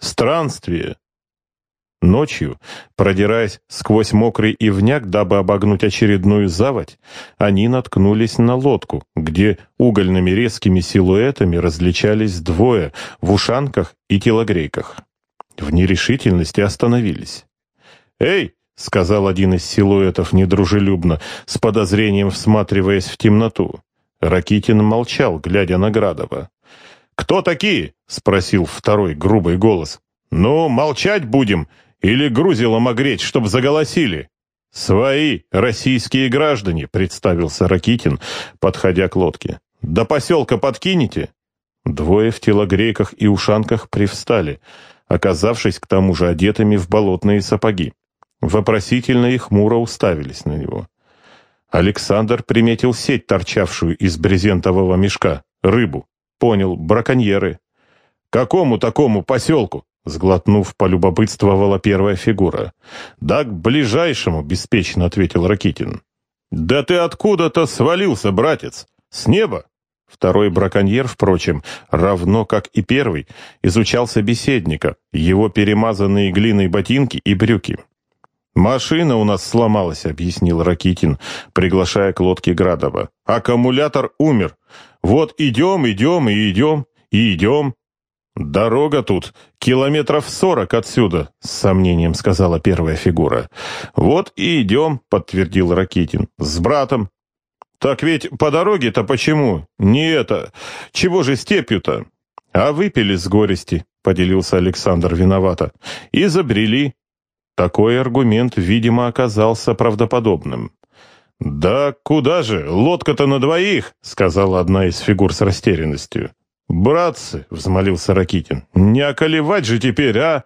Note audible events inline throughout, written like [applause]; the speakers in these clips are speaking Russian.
Странствие. Ночью, продираясь сквозь мокрый ивняк, дабы обогнуть очередную заводь, они наткнулись на лодку, где угольными резкими силуэтами различались двое в ушанках и телогрейках. В нерешительности остановились. «Эй!» — сказал один из силуэтов недружелюбно, с подозрением всматриваясь в темноту. Ракитин молчал, глядя на Градова. «Кто такие?» — спросил второй грубый голос. «Ну, молчать будем или грузилом огреть, чтоб заголосили?» «Свои, российские граждане», — представился Ракитин, подходя к лодке. «До поселка подкинете?» Двое в телогрейках и ушанках привстали, оказавшись к тому же одетыми в болотные сапоги. Вопросительно и хмуро уставились на него. Александр приметил сеть, торчавшую из брезентового мешка, рыбу. Понял, браконьеры. «Какому такому поселку?» Сглотнув, полюбопытствовала первая фигура. «Да к ближайшему», — беспечно ответил Ракитин. «Да ты откуда-то свалился, братец? С неба?» Второй браконьер, впрочем, равно как и первый, изучал собеседника, его перемазанные глиной ботинки и брюки. «Машина у нас сломалась», — объяснил Ракитин, приглашая к лодке Градова. «Аккумулятор умер. Вот идем, идем и идем, и идем. «Дорога тут километров сорок отсюда», — с сомнением сказала первая фигура. «Вот и идем», — подтвердил Ракитин, — «с братом». «Так ведь по дороге-то почему? Не это. Чего же степью-то?» «А выпили с горести», — поделился Александр виновато. «И забрели». Такой аргумент, видимо, оказался правдоподобным. «Да куда же? Лодка-то на двоих», — сказала одна из фигур с растерянностью. «Братцы!» — взмолился Ракитин. «Не околевать же теперь, а?»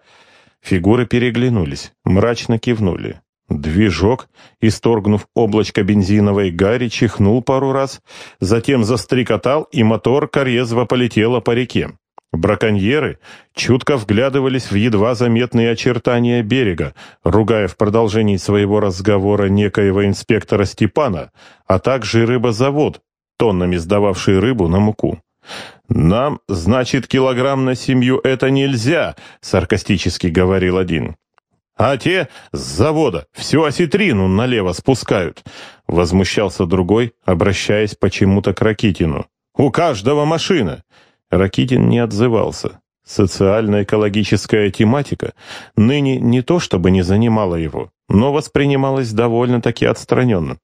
Фигуры переглянулись, мрачно кивнули. Движок, исторгнув облачко бензиновой гари, чихнул пару раз, затем застрекотал, и мотор корезво полетела по реке. Браконьеры чутко вглядывались в едва заметные очертания берега, ругая в продолжении своего разговора некоего инспектора Степана, а также рыбозавод, тоннами сдававший рыбу на муку. «Нам, значит, килограмм на семью это нельзя», — саркастически говорил один. «А те с завода всю осетрину налево спускают», — возмущался другой, обращаясь почему-то к Ракитину. «У каждого машина». Ракитин не отзывался. Социально-экологическая тематика ныне не то чтобы не занимала его, но воспринималась довольно-таки отстраненно.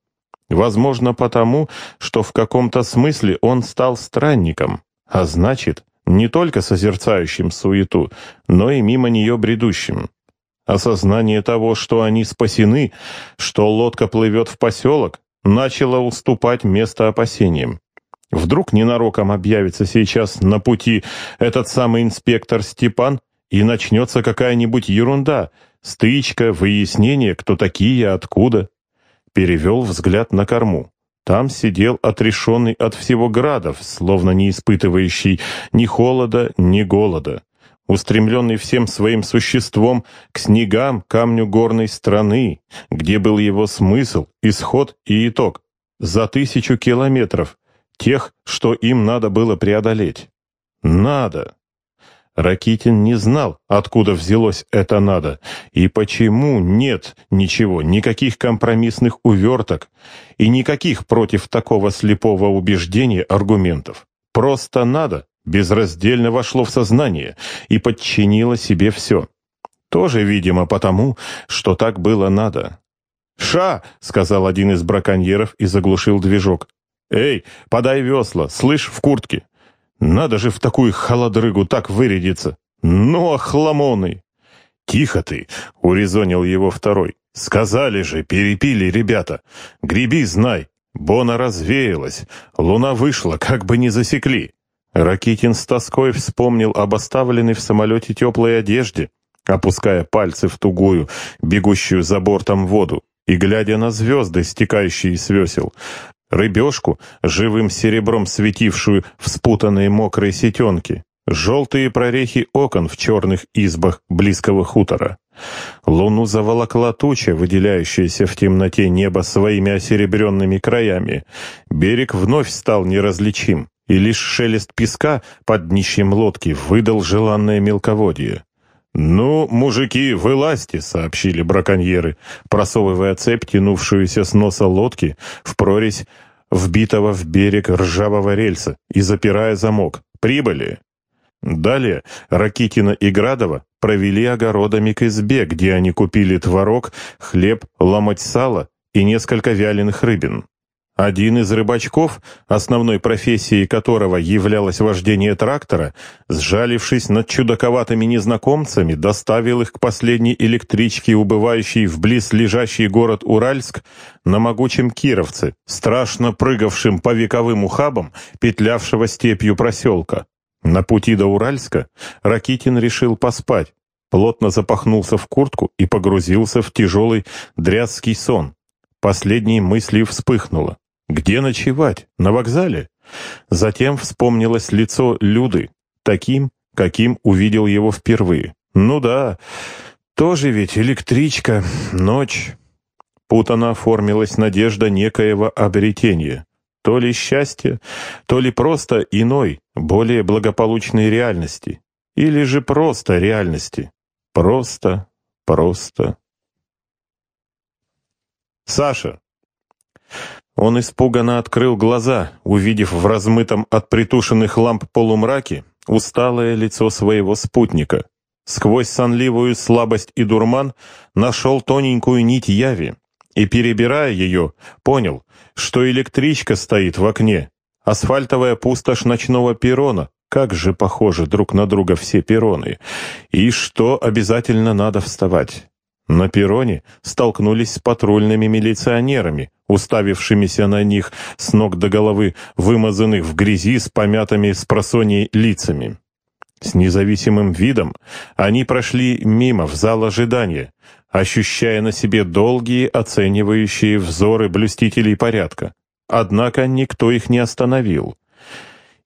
Возможно, потому, что в каком-то смысле он стал странником, а значит, не только созерцающим суету, но и мимо нее бредущим. Осознание того, что они спасены, что лодка плывет в поселок, начало уступать место опасениям. Вдруг ненароком объявится сейчас на пути этот самый инспектор Степан, и начнется какая-нибудь ерунда, стычка, выяснение, кто такие, откуда. Перевел взгляд на корму. Там сидел отрешенный от всего градов, словно не испытывающий ни холода, ни голода, устремленный всем своим существом к снегам, камню горной страны, где был его смысл, исход и итог, за тысячу километров, тех, что им надо было преодолеть. Надо. Ракитин не знал, откуда взялось это надо, и почему нет ничего, никаких компромиссных уверток и никаких против такого слепого убеждения аргументов. Просто надо, безраздельно вошло в сознание и подчинило себе все. Тоже, видимо, потому, что так было надо. «Ша!» — сказал один из браконьеров и заглушил движок. «Эй, подай весла, слышь, в куртке!» Надо же в такую холодрыгу так вырядиться. Ну, охламоны! Тихо ты, урезонил его второй. Сказали же, перепили ребята. Греби, знай. Бона развеялась. Луна вышла, как бы не засекли. Ракитин с тоской вспомнил об оставленной в самолете теплой одежде, опуская пальцы в тугую, бегущую за бортом воду, и глядя на звезды, стекающие с весел, рыбешку, живым серебром светившую в спутанные мокрые сетенки, желтые прорехи окон в черных избах близкого хутора. Луну заволокла туча, выделяющаяся в темноте неба своими осеребренными краями. Берег вновь стал неразличим, и лишь шелест песка под днищем лодки выдал желанное мелководье. «Ну, мужики, вылазьте», — сообщили браконьеры, просовывая цепь, тянувшуюся с носа лодки, в прорезь вбитого в берег ржавого рельса и запирая замок. «Прибыли!» Далее Ракитина и Градова провели огородами к избе, где они купили творог, хлеб, ломоть сала и несколько вяленых рыбин. Один из рыбачков, основной профессией которого являлось вождение трактора, сжалившись над чудаковатыми незнакомцами, доставил их к последней электричке, убывающей в близ лежащий город Уральск, на могучем Кировце, страшно прыгавшим по вековым ухабам, петлявшего степью проселка. На пути до Уральска Ракитин решил поспать, плотно запахнулся в куртку и погрузился в тяжелый дрязкий сон. Последней мыслью вспыхнуло. Где ночевать? На вокзале? Затем вспомнилось лицо Люды, таким, каким увидел его впервые. Ну да, тоже ведь электричка, ночь. Путано оформилась надежда некоего обретения. То ли счастье, то ли просто иной, более благополучной реальности. Или же просто реальности. Просто, просто. Саша, он испуганно открыл глаза, увидев в размытом от притушенных ламп полумраке усталое лицо своего спутника. Сквозь сонливую слабость и дурман нашел тоненькую нить яви и, перебирая ее, понял, что электричка стоит в окне, асфальтовая пустошь ночного перрона, как же похожи друг на друга все перроны, и что обязательно надо вставать. На перроне столкнулись с патрульными милиционерами, уставившимися на них с ног до головы, вымазанных в грязи с помятыми с просоней лицами. С независимым видом они прошли мимо в зал ожидания, ощущая на себе долгие оценивающие взоры блюстителей порядка. Однако никто их не остановил.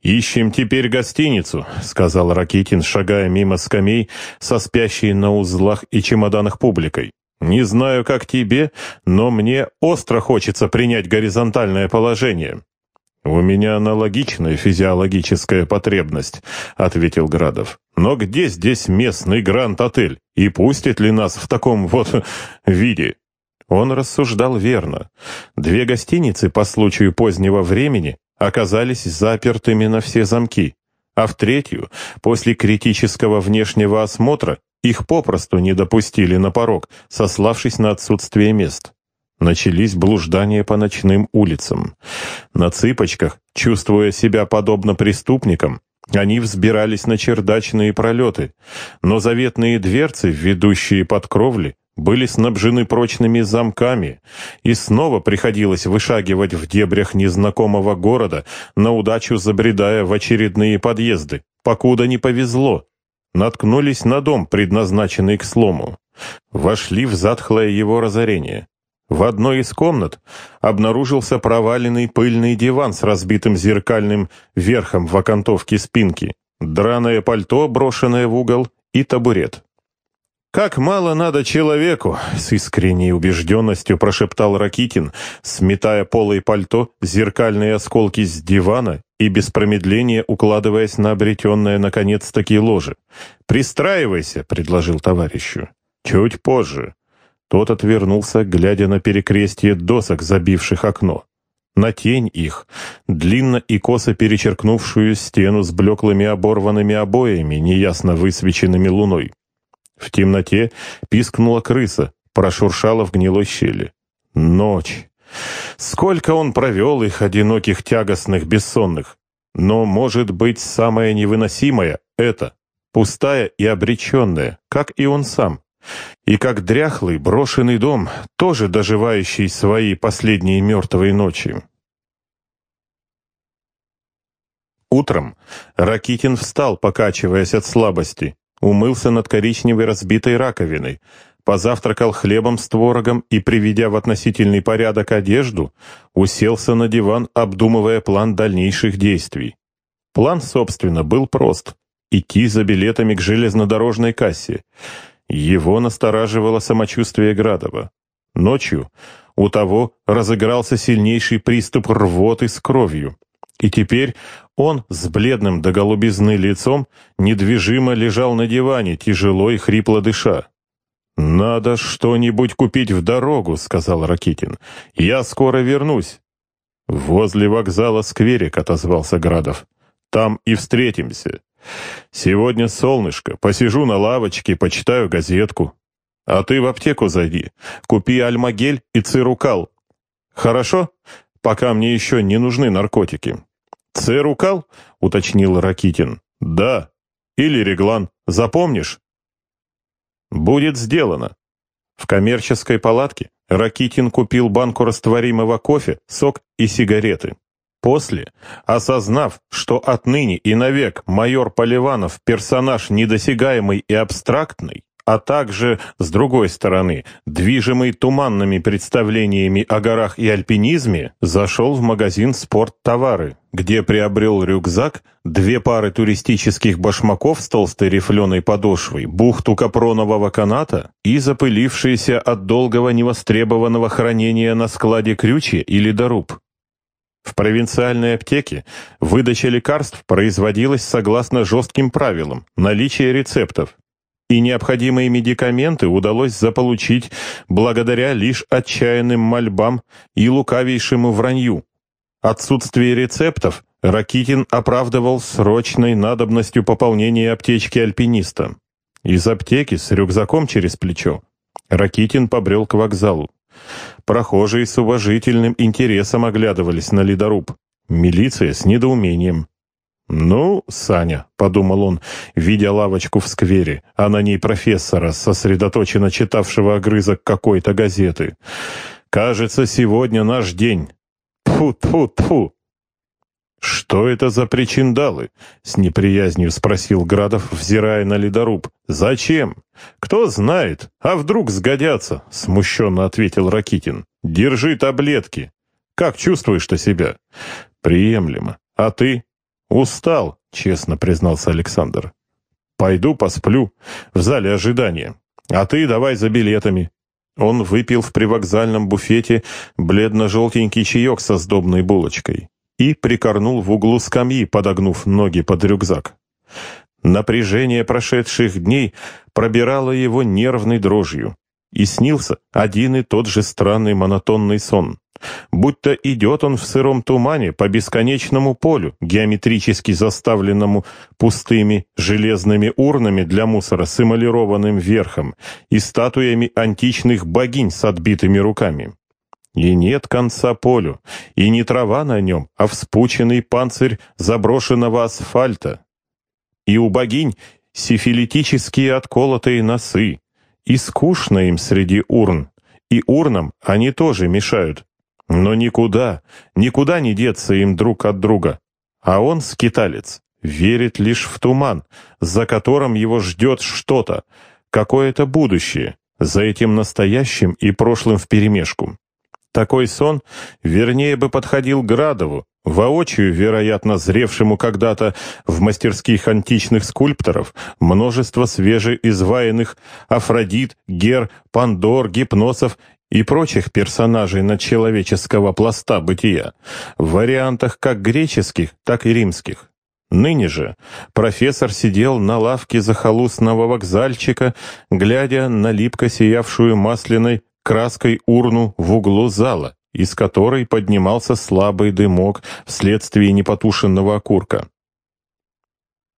«Ищем теперь гостиницу», — сказал Ракитин, шагая мимо скамей со спящей на узлах и чемоданах публикой. «Не знаю, как тебе, но мне остро хочется принять горизонтальное положение». «У меня аналогичная физиологическая потребность», — ответил Градов. «Но где здесь местный Гранд-отель? И пустит ли нас в таком вот [laughs] виде?» Он рассуждал верно. Две гостиницы по случаю позднего времени оказались запертыми на все замки, а в третью, после критического внешнего осмотра, их попросту не допустили на порог, сославшись на отсутствие мест. Начались блуждания по ночным улицам. На цыпочках, чувствуя себя подобно преступникам, они взбирались на чердачные пролеты, но заветные дверцы, ведущие под кровли, были снабжены прочными замками, и снова приходилось вышагивать в дебрях незнакомого города, на удачу забредая в очередные подъезды, покуда не повезло. Наткнулись на дом, предназначенный к слому. Вошли в затхлое его разорение. В одной из комнат обнаружился проваленный пыльный диван с разбитым зеркальным верхом в окантовке спинки, драное пальто, брошенное в угол, и табурет. «Как мало надо человеку!» — с искренней убежденностью прошептал Ракитин, сметая полы пальто, зеркальные осколки с дивана и без промедления укладываясь на обретенное наконец-таки ложе. «Пристраивайся!» — предложил товарищу. «Чуть позже». Тот отвернулся, глядя на перекрестие досок, забивших окно. На тень их, длинно и косо перечеркнувшую стену с блеклыми оборванными обоями, неясно высвеченными луной. В темноте пискнула крыса, прошуршала в гнилой щели. Ночь. Сколько он провел их, одиноких, тягостных, бессонных. Но, может быть, самое невыносимое — это, пустая и обреченная, как и он сам. И как дряхлый, брошенный дом, тоже доживающий свои последние мертвые ночи. Утром Ракитин встал, покачиваясь от слабости умылся над коричневой разбитой раковиной, позавтракал хлебом с творогом и, приведя в относительный порядок одежду, уселся на диван, обдумывая план дальнейших действий. План, собственно, был прост — идти за билетами к железнодорожной кассе. Его настораживало самочувствие Градова. Ночью у того разыгрался сильнейший приступ рвоты с кровью. И теперь он с бледным до голубизны лицом недвижимо лежал на диване, тяжело и хрипло дыша. «Надо что-нибудь купить в дорогу», — сказал Ракитин. «Я скоро вернусь». «Возле вокзала скверик», — отозвался Градов. «Там и встретимся. Сегодня солнышко, посижу на лавочке, почитаю газетку. А ты в аптеку зайди, купи альмагель и цирукал. Хорошо? Пока мне еще не нужны наркотики». «Цирукал?» — уточнил Ракитин. «Да. Или реглан. Запомнишь?» «Будет сделано». В коммерческой палатке Ракитин купил банку растворимого кофе, сок и сигареты. После, осознав, что отныне и навек майор Поливанов персонаж недосягаемый и абстрактный, а также, с другой стороны, движимый туманными представлениями о горах и альпинизме, зашел в магазин «Спорттовары», где приобрел рюкзак, две пары туристических башмаков с толстой рифленой подошвой, бухту капронового каната и запылившиеся от долгого невостребованного хранения на складе крючи или доруб. В провинциальной аптеке выдача лекарств производилась согласно жестким правилам, наличие рецептов, и необходимые медикаменты удалось заполучить благодаря лишь отчаянным мольбам и лукавейшему вранью. Отсутствие рецептов Ракитин оправдывал срочной надобностью пополнения аптечки альпиниста. Из аптеки с рюкзаком через плечо Ракитин побрел к вокзалу. Прохожие с уважительным интересом оглядывались на ледоруб. Милиция с недоумением. «Ну, Саня», — подумал он, видя лавочку в сквере, а на ней профессора, сосредоточенно читавшего огрызок какой-то газеты. «Кажется, сегодня наш день. Тьфу-тьфу-тьфу!» «Что это за причиндалы?» — с неприязнью спросил Градов, взирая на ледоруб. «Зачем? Кто знает. А вдруг сгодятся?» — смущенно ответил Ракитин. «Держи таблетки. Как чувствуешь-то себя?» «Приемлемо. А ты?» «Устал», — честно признался Александр. «Пойду посплю в зале ожидания. А ты давай за билетами». Он выпил в привокзальном буфете бледно-желтенький чаек со сдобной булочкой и прикорнул в углу скамьи, подогнув ноги под рюкзак. Напряжение прошедших дней пробирало его нервной дрожью, и снился один и тот же странный монотонный сон будто идет он в сыром тумане по бесконечному полю, геометрически заставленному пустыми железными урнами для мусора с эмалированным верхом и статуями античных богинь с отбитыми руками. И нет конца полю, и не трава на нем, а вспученный панцирь заброшенного асфальта. И у богинь сифилитические отколотые носы, и скучно им среди урн, и урнам они тоже мешают, но никуда, никуда не деться им друг от друга. А он, скиталец, верит лишь в туман, за которым его ждет что-то, какое-то будущее, за этим настоящим и прошлым вперемешку. Такой сон, вернее бы подходил Градову, воочию, вероятно, зревшему когда-то в мастерских античных скульпторов, множество свежеизваянных Афродит, Гер, Пандор, Гипносов и прочих персонажей надчеловеческого пласта бытия, в вариантах как греческих, так и римских. Ныне же профессор сидел на лавке захолустного вокзальчика, глядя на липко сиявшую масляной краской урну в углу зала, из которой поднимался слабый дымок вследствие непотушенного окурка.